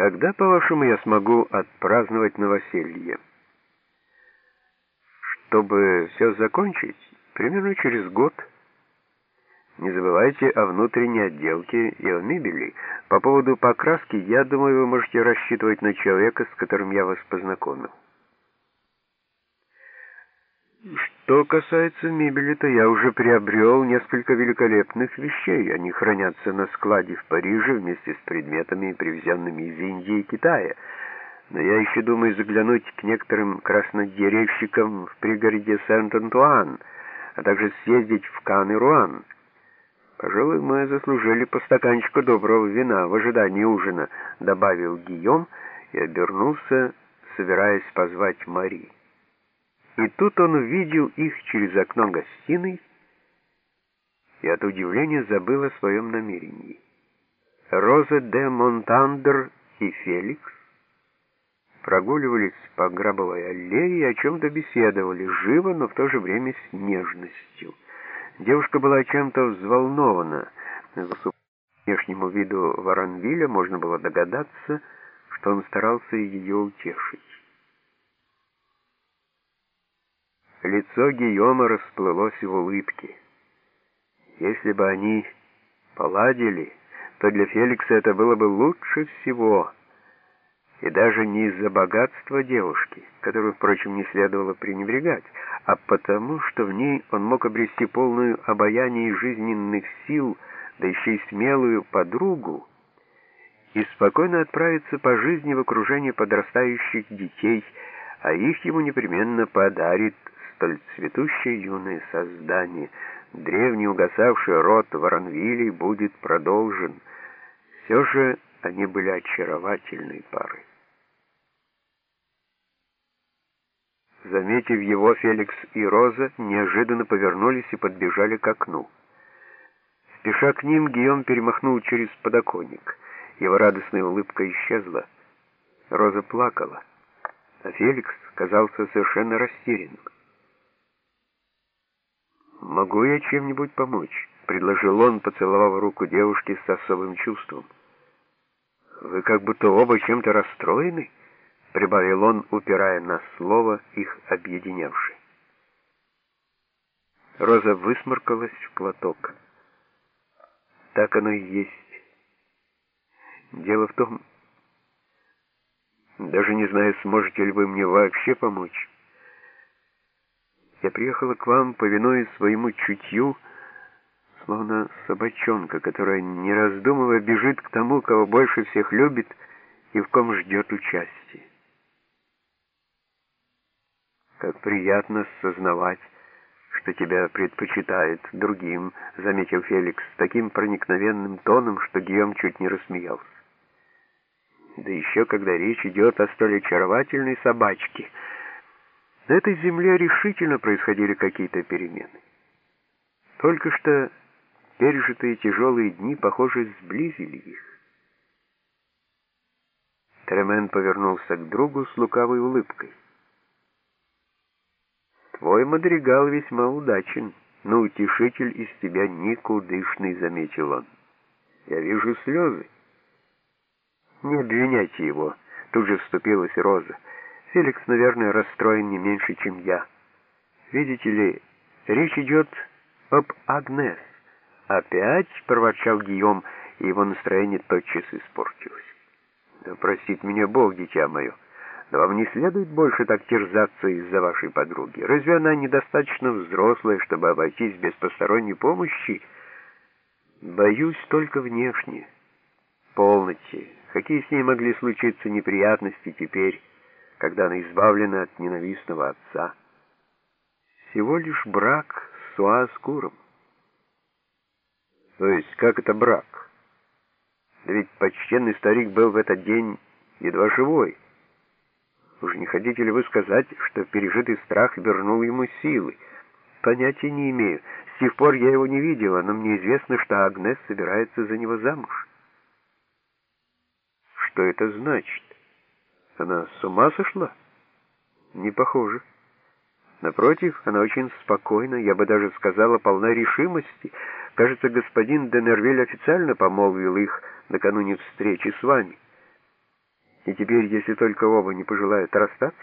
Когда, по-вашему, я смогу отпраздновать новоселье? Чтобы все закончить, примерно через год. Не забывайте о внутренней отделке и о мебели. По поводу покраски, я думаю, вы можете рассчитывать на человека, с которым я вас познакомил. Что касается мебели, то я уже приобрел несколько великолепных вещей. Они хранятся на складе в Париже вместе с предметами, привезенными из Индии и Китая. Но я еще думаю заглянуть к некоторым краснодеревщикам в пригороде Сент-Антуан, а также съездить в Кан и Руан. Пожалуй, мы заслужили по стаканчику доброго вина в ожидании ужина, добавил Гийом и обернулся, собираясь позвать Мари. И тут он увидел их через окно гостиной и от удивления забыл о своем намерении. Роза де Монтандер и Феликс прогуливались по грабовой аллее и о чем-то беседовали, живо, но в то же время с нежностью. Девушка была чем-то взволнована. По внешнему виду Воронвиля можно было догадаться, что он старался ее утешить. Лицо Гийома расплылось в улыбке. Если бы они поладили, то для Феликса это было бы лучше всего. И даже не из-за богатства девушки, которую, впрочем, не следовало пренебрегать, а потому, что в ней он мог обрести полную обаяние жизненных сил, да еще и смелую подругу, и спокойно отправиться по жизни в окружении подрастающих детей, а их ему непременно подарит столь цветущее юное создание, древний угасавший род Воронвилей будет продолжен. Все же они были очаровательной парой. Заметив его, Феликс и Роза неожиданно повернулись и подбежали к окну. Спеша к ним, Гийом перемахнул через подоконник. Его радостная улыбка исчезла. Роза плакала, а Феликс казался совершенно растерянным. «Могу я чем-нибудь помочь?» — предложил он, поцеловав руку девушки с особым чувством. «Вы как будто оба чем-то расстроены?» — прибавил он, упирая на слово, их объединявшее. Роза высморкалась в платок. «Так оно и есть. Дело в том, даже не знаю, сможете ли вы мне вообще помочь». Я приехала к вам, повинуясь своему чутью, словно собачонка, которая, не раздумывая, бежит к тому, кого больше всех любит и в ком ждет участия. Как приятно сознавать, что тебя предпочитают другим, заметил Феликс с таким проникновенным тоном, что Гийом чуть не рассмеялся. Да еще когда речь идет о столь очаровательной собачке — на этой земле решительно происходили какие-то перемены. Только что пережитые тяжелые дни, похоже, сблизили их. Тремен повернулся к другу с лукавой улыбкой. «Твой мадригал весьма удачен, но утешитель из тебя никудышный», — заметил он. «Я вижу слезы». «Не обвиняйте его», — тут же вступилась Роза. Феликс, наверное, расстроен не меньше, чем я. Видите ли, речь идет об Агнес. Опять проворчал Гийом, и его настроение тотчас испортилось. Да простит меня Бог, дитя мое, но вам не следует больше так терзаться из-за вашей подруги. Разве она недостаточно взрослая, чтобы обойтись без посторонней помощи? Боюсь только внешне. Полноте. Какие с ней могли случиться неприятности теперь? Когда она избавлена от ненавистного отца. Всего лишь брак с Суаскуром. То есть, как это брак? Да ведь почтенный старик был в этот день едва живой. Уж не хотите ли вы сказать, что пережитый страх вернул ему силы? Понятия не имею. С тех пор я его не видела, но мне известно, что Агнес собирается за него замуж. Что это значит? Она с ума сошла? Не похоже. Напротив, она очень спокойна, я бы даже сказала, полна решимости. Кажется, господин Денервиль официально помолвил их накануне встречи с вами. И теперь, если только оба не пожелают расстаться,